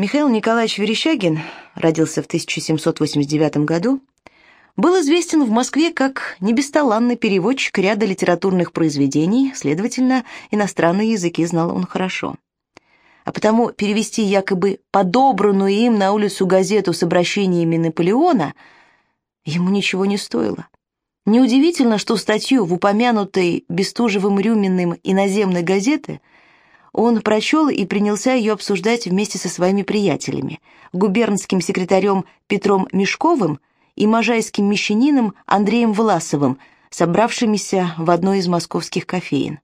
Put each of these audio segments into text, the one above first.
Михаил Николаевич Верещагин родился в 1789 году, был известен в Москве как небесталанный переводчик ряда литературных произведений, следовательно, иностранные языки знал он хорошо. А потому перевести якобы подобранную им на улицу газету с обращениями Наполеона ему ничего не стоило. Неудивительно, что статью в упомянутой Бестужевым-Рюминым иноземной газеты он прочел и принялся ее обсуждать вместе со своими приятелями, губернским секретарем Петром Мешковым и можайским мещанином Андреем Власовым, собравшимися в одной из московских кофеин.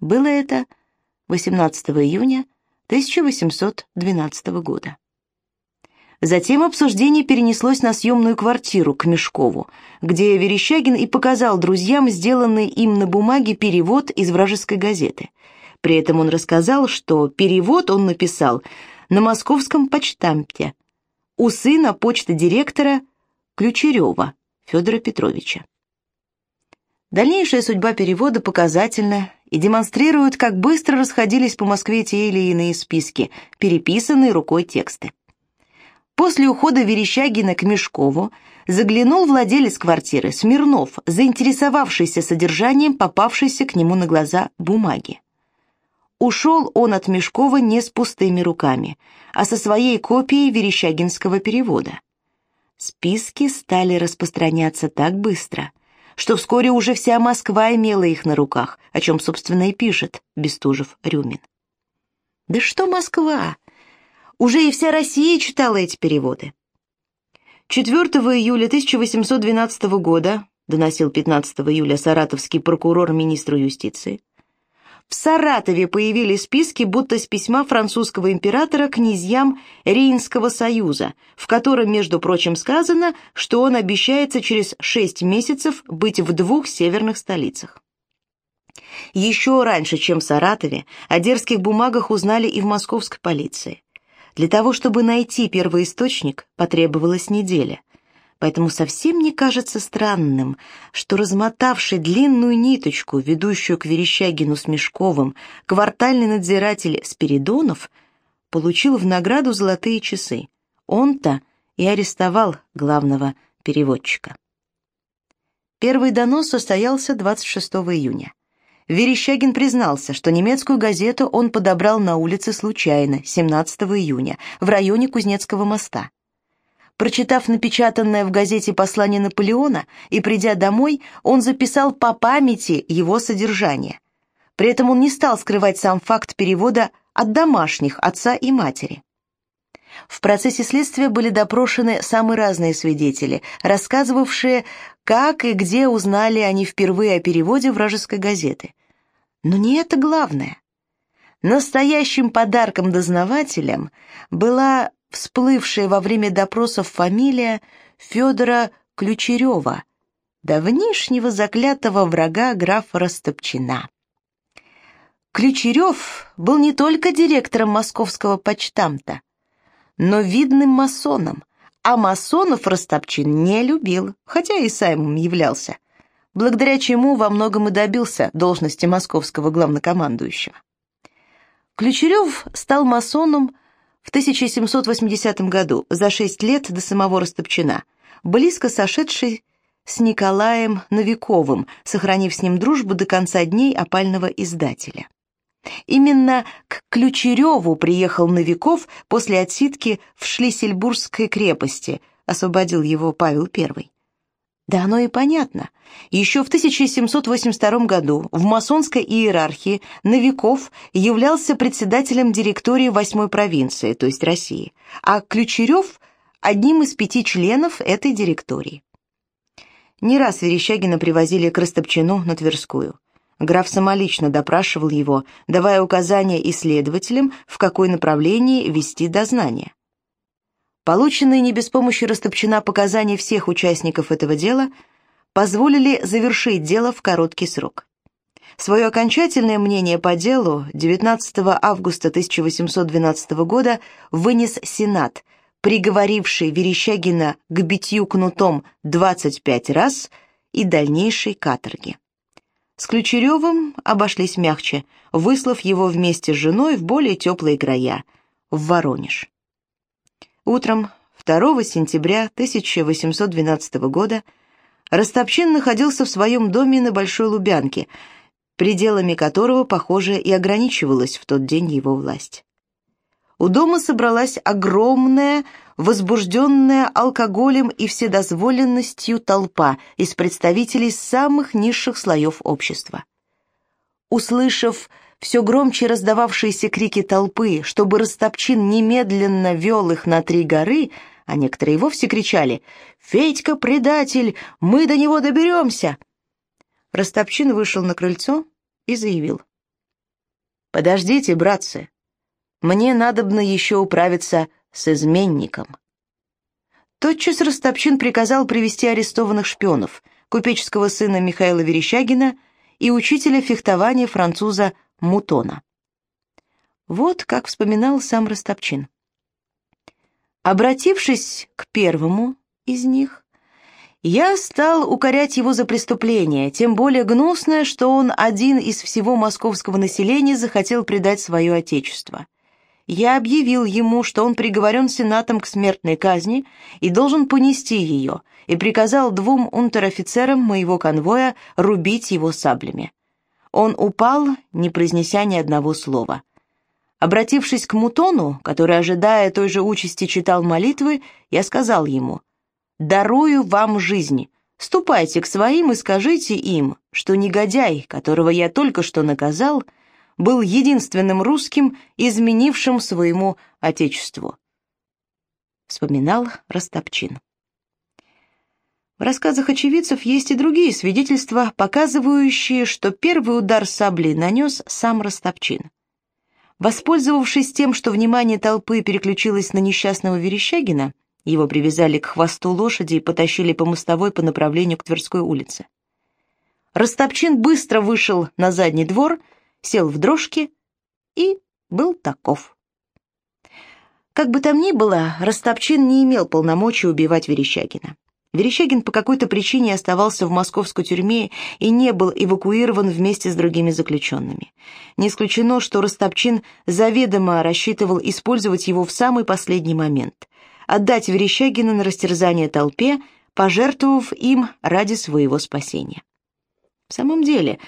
Было это 18 июня 1812 года. Затем обсуждение перенеслось на съемную квартиру к Мешкову, где Верещагин и показал друзьям сделанный им на бумаге перевод из вражеской газеты. При этом он рассказал, что перевод он написал на московском почтамте у сына почты директора Ключерева Федора Петровича. Дальнейшая судьба перевода показательна и демонстрирует, как быстро расходились по Москве те или иные списки, переписанные рукой тексты. После ухода Верещагина к Мешкову заглянул владелец квартиры Смирнов, заинтересовавшийся содержанием попавшейся к нему на глаза бумаги. Ушел он от Мешкова не с пустыми руками, а со своей копией верещагинского перевода. Списки стали распространяться так быстро, что вскоре уже вся Москва имела их на руках, о чем, собственно, и пишет Бестужев-Рюмин. Да что Москва? Уже и вся Россия читала эти переводы. 4 июля 1812 года, доносил 15 июля саратовский прокурор министру юстиции, в Саратове появились списки, будто с письма французского императора князьям Рейнского союза, в котором, между прочим, сказано, что он обещается через шесть месяцев быть в двух северных столицах. Еще раньше, чем в Саратове, о дерзких бумагах узнали и в московской полиции. Для того, чтобы найти первоисточник, потребовалась неделя – Поэтому совсем не кажется странным, что размотавший длинную ниточку, ведущую к Верещагину с Мешковым, квартальный надзиратель Спиридонов получил в награду золотые часы. Он-то и арестовал главного переводчика. Первый донос состоялся 26 июня. Верещагин признался, что немецкую газету он подобрал на улице случайно, 17 июня, в районе Кузнецкого моста. Прочитав напечатанное в газете послание Наполеона и придя домой, он записал по памяти его содержание. При этом он не стал скрывать сам факт перевода от домашних, отца и матери. В процессе следствия были допрошены самые разные свидетели, рассказывавшие, как и где узнали они впервые о переводе вражеской газеты. Но не это главное. Настоящим подарком дознавателям была всплывшая во время допросов фамилия Федора Ключерева, давнишнего заклятого врага графа Растопчина. Ключерев был не только директором московского почтамта, но видным масоном, а масонов Растопчин не любил, хотя и сам являлся, благодаря чему во многом и добился должности московского главнокомандующего. Ключерев стал масоном в 1780 году, за шесть лет до самого Растопчина, близко сошедший с Николаем Новиковым, сохранив с ним дружбу до конца дней опального издателя. Именно к Ключереву приехал Новиков после отсидки в Шлиссельбургской крепости, освободил его Павел I. Да оно и понятно. Еще в 1782 году в масонской иерархии Новиков являлся председателем директории восьмой провинции, то есть России, а Ключерев – одним из пяти членов этой директории. Не раз Верещагина привозили к Растопчину на Тверскую. Граф самолично допрашивал его, давая указания исследователям, в какое направлении вести дознание. Полученные не без помощи Растопчина показания всех участников этого дела позволили завершить дело в короткий срок. Свое окончательное мнение по делу 19 августа 1812 года вынес Сенат, приговоривший Верещагина к битью кнутом 25 раз и дальнейшей каторге. С Ключеревым обошлись мягче, выслав его вместе с женой в более теплые края, в Воронеж. Утром 2 сентября 1812 года Растопчин находился в своем доме на Большой Лубянке, пределами которого, похоже, и ограничивалась в тот день его власть. У дома собралась огромная, возбужденная алкоголем и вседозволенностью толпа из представителей самых низших слоев общества. Услышав все громче раздававшиеся крики толпы, чтобы Растопчин немедленно вел их на три горы, а некоторые вовсе кричали «Федька предатель! Мы до него доберемся!» Растопчин вышел на крыльцо и заявил «Подождите, братцы, мне надобно еще управиться с изменником». Тотчас Растопчин приказал привести арестованных шпионов, купеческого сына Михаила Верещагина и учителя фехтования француза Мутона. Вот как вспоминал сам Растопчин. Обратившись к первому из них, я стал укорять его за преступление, тем более гнусное, что он один из всего московского населения захотел предать свое отечество. Я объявил ему, что он приговорен сенатом к смертной казни и должен понести ее, и приказал двум унтер-офицерам моего конвоя рубить его саблями. Он упал, не произнеся ни одного слова. Обратившись к Мутону, который, ожидая той же участи, читал молитвы, я сказал ему, «Дарую вам жизнь, ступайте к своим и скажите им, что негодяй, которого я только что наказал, — был единственным русским, изменившим своему отечеству. Вспоминал Растопчин. В рассказах очевидцев есть и другие свидетельства, показывающие, что первый удар саблей нанес сам Растопчин. Воспользовавшись тем, что внимание толпы переключилось на несчастного Верещагина, его привязали к хвосту лошади и потащили по мостовой по направлению к Тверской улице. Растопчин быстро вышел на задний двор сел в дрожки и был таков. Как бы там ни было, Растопчин не имел полномочий убивать Верещагина. Верещагин по какой-то причине оставался в московской тюрьме и не был эвакуирован вместе с другими заключенными. Не исключено, что Растопчин заведомо рассчитывал использовать его в самый последний момент, отдать Верещагина на растерзание толпе, пожертвовав им ради своего спасения. В самом деле,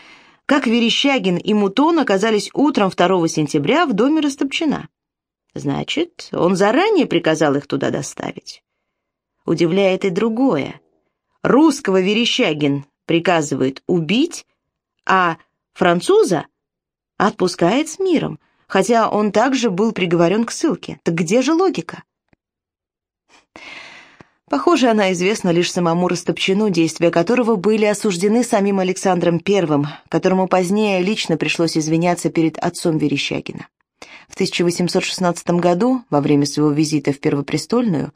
как Верещагин и Мутон оказались утром 2 сентября в доме Растопчина. Значит, он заранее приказал их туда доставить. Удивляет и другое. Русского Верещагин приказывает убить, а француза отпускает с миром, хотя он также был приговорен к ссылке. Так где же логика? Похоже, она известна лишь самому Растопчину, действия которого были осуждены самим Александром I, которому позднее лично пришлось извиняться перед отцом Верещагина. В 1816 году, во время своего визита в Первопрестольную,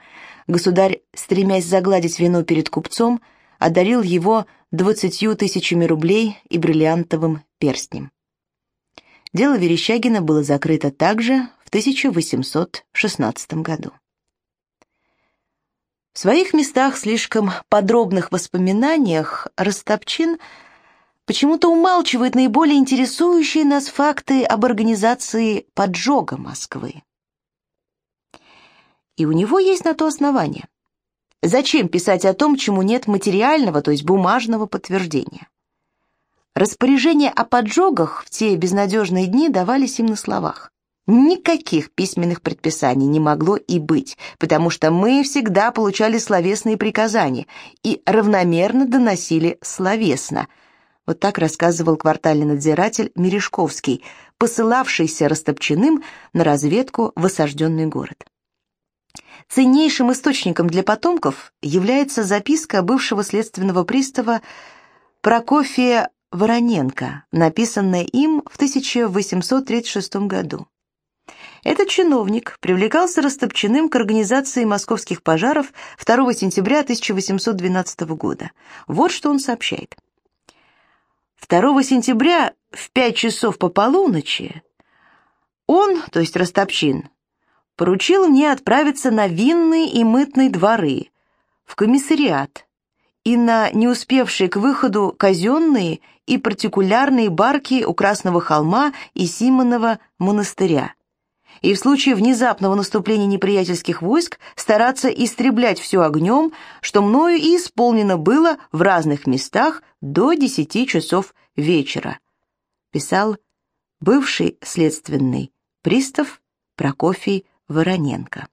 государь, стремясь загладить вину перед купцом, одарил его двадцатью тысячами рублей и бриллиантовым перстнем. Дело Верещагина было закрыто также в 1816 году. В своих местах слишком подробных воспоминаниях Растопчин почему-то умалчивает наиболее интересующие нас факты об организации поджога Москвы. И у него есть на то основание. Зачем писать о том, чему нет материального, то есть бумажного подтверждения? Распоряжения о поджогах в те безнадежные дни давались им на словах. Никаких письменных предписаний не могло и быть, потому что мы всегда получали словесные приказания и равномерно доносили словесно. Вот так рассказывал квартальный надзиратель Мережковский, посылавшийся Растопчиным на разведку в осажденный город. Ценнейшим источником для потомков является записка бывшего следственного пристава Прокофия Вороненко, написанная им в 1836 году. Этот чиновник привлекался Растопчиным к организации московских пожаров 2 сентября 1812 года. Вот что он сообщает. 2 сентября в 5 часов по полуночи он, то есть Растопчин, поручил мне отправиться на винные и мытные дворы, в комиссариат и на не успевшие к выходу казенные и партикулярные барки у Красного холма и Симонова монастыря и в случае внезапного наступления неприятельских войск стараться истреблять все огнем, что мною и исполнено было в разных местах до десяти часов вечера», писал бывший следственный пристав Прокофий Вороненко.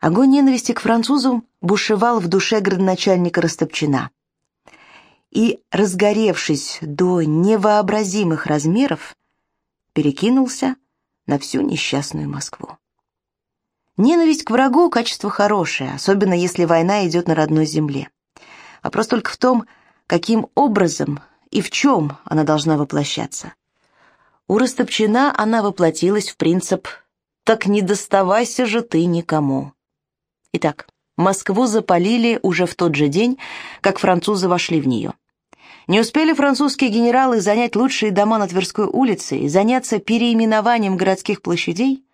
Огонь ненависти к французам бушевал в душе градоначальника Растопчина. И, разгоревшись до невообразимых размеров, перекинулся на всю несчастную Москву. Ненависть к врагу – качество хорошее, особенно если война идет на родной земле. Вопрос только в том, каким образом и в чем она должна воплощаться. У Растопчина она воплотилась в принцип «так не доставайся же ты никому». Итак, Москву запалили уже в тот же день, как французы вошли в нее. Не успели французские генералы занять лучшие дома на Тверской улице и заняться переименованием городских площадей,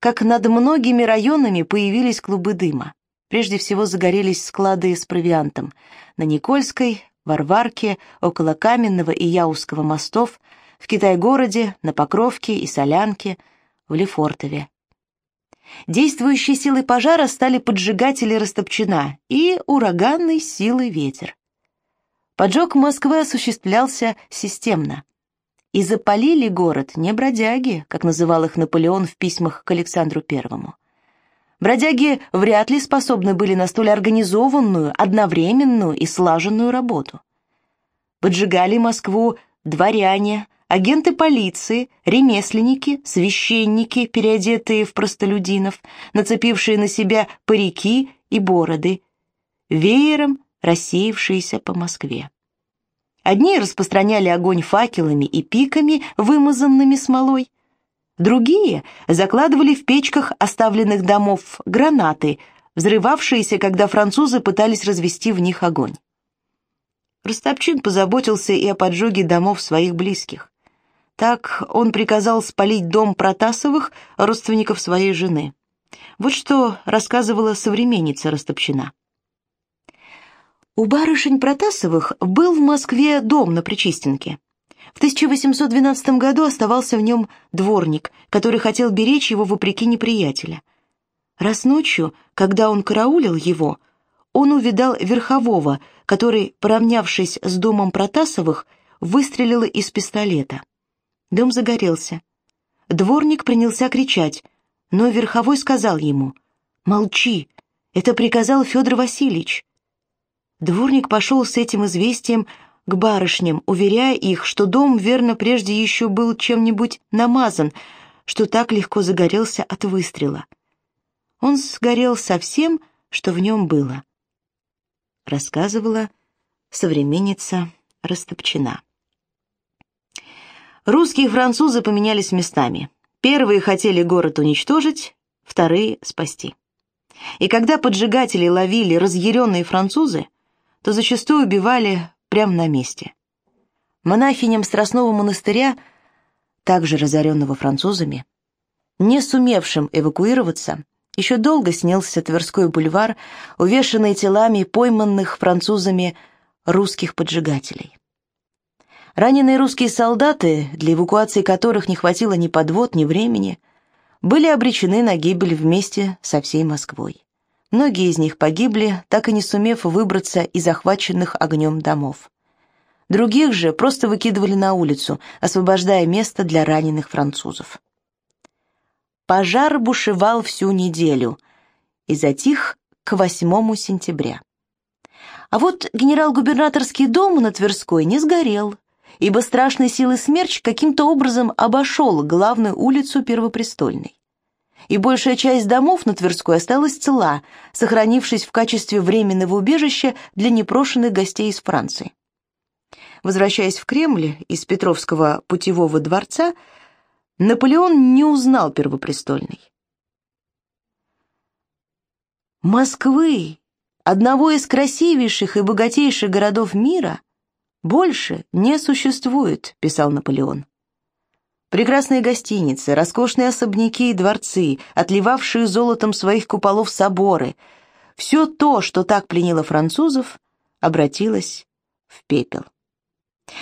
как над многими районами появились клубы дыма. Прежде всего загорелись склады с провиантом на Никольской, Варварке, около Каменного и Яузского мостов, в Китай-городе, на Покровке и Солянке, в Лефортове. Действующей силой пожара стали поджигатели Растопчина и ураганной силой ветер. Поджог Москвы осуществлялся системно. И запалили город не бродяги, как называл их Наполеон в письмах к Александру Первому. Бродяги вряд ли способны были на столь организованную, одновременную и слаженную работу. Поджигали Москву дворяне, агенты полиции, ремесленники, священники, переодетые в простолюдинов, нацепившие на себя парики и бороды, веером рассеявшиеся по Москве. Одни распространяли огонь факелами и пиками, вымазанными смолой, Другие закладывали в печках оставленных домов гранаты, взрывавшиеся, когда французы пытались развести в них огонь. Ростопчин позаботился и о поджоге домов своих близких. Так он приказал спалить дом Протасовых, родственников своей жены. Вот что рассказывала современница Ростопчина. У барышень Протасовых был в Москве дом на Причистенке. В 1812 году оставался в нем дворник, который хотел беречь его вопреки неприятеля. Раз ночью, когда он караулил его, он увидал верхового, который, поравнявшись с домом Протасовых, выстрелил из пистолета. Дом загорелся. Дворник принялся кричать, но верховой сказал ему «Молчи, это приказал Федор Васильевич». Дворник пошел с этим известием к барышням, уверяя их, что дом, верно, прежде еще был чем-нибудь намазан, что так легко загорелся от выстрела. Он сгорел со всем, что в нем было. Рассказывала современница Растопчина. Русские и французы поменялись местами. Первые хотели город уничтожить, вторые — спасти. И когда поджигатели ловили разъяренные французы, то зачастую убивали прямо на месте. Монахиням Страстного монастыря, также разоренного французами, не сумевшим эвакуироваться, еще долго снился Тверской бульвар, увешанный телами пойманных французами русских поджигателей. Раненые русские солдаты, для эвакуации которых не хватило ни подвод, ни времени, были обречены на гибель вместе со всей Москвой. Многие из них погибли, так и не сумев выбраться из захваченных огнем домов. Других же просто выкидывали на улицу, освобождая место для раненых французов. Пожар бушевал всю неделю и затих к 8 сентября. А вот генерал-губернаторский дом на Тверской не сгорел, ибо страшной силы смерч каким-то образом обошел главную улицу Первопрестольной и большая часть домов на Тверской осталась цела, сохранившись в качестве временного убежища для непрошенных гостей из Франции. Возвращаясь в Кремль из Петровского путевого дворца, Наполеон не узнал первопрестольный. Москвы, одного из красивейших и богатейших городов мира, больше не существует, писал Наполеон. Прекрасные гостиницы, роскошные особняки и дворцы, отливавшие золотом своих куполов соборы — все то, что так пленило французов, обратилось в пепел.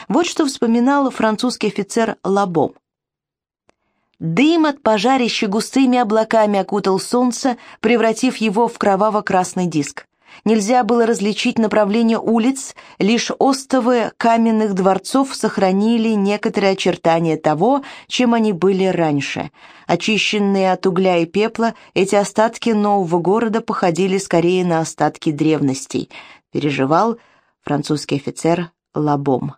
Вот что вспоминал французский офицер Лабом. Дым от пожарища густыми облаками окутал солнце, превратив его в кроваво-красный диск. Нельзя было различить направление улиц, лишь остовы каменных дворцов сохранили некоторые очертания того, чем они были раньше. Очищенные от угля и пепла, эти остатки нового города походили скорее на остатки древностей, переживал французский офицер Лабом.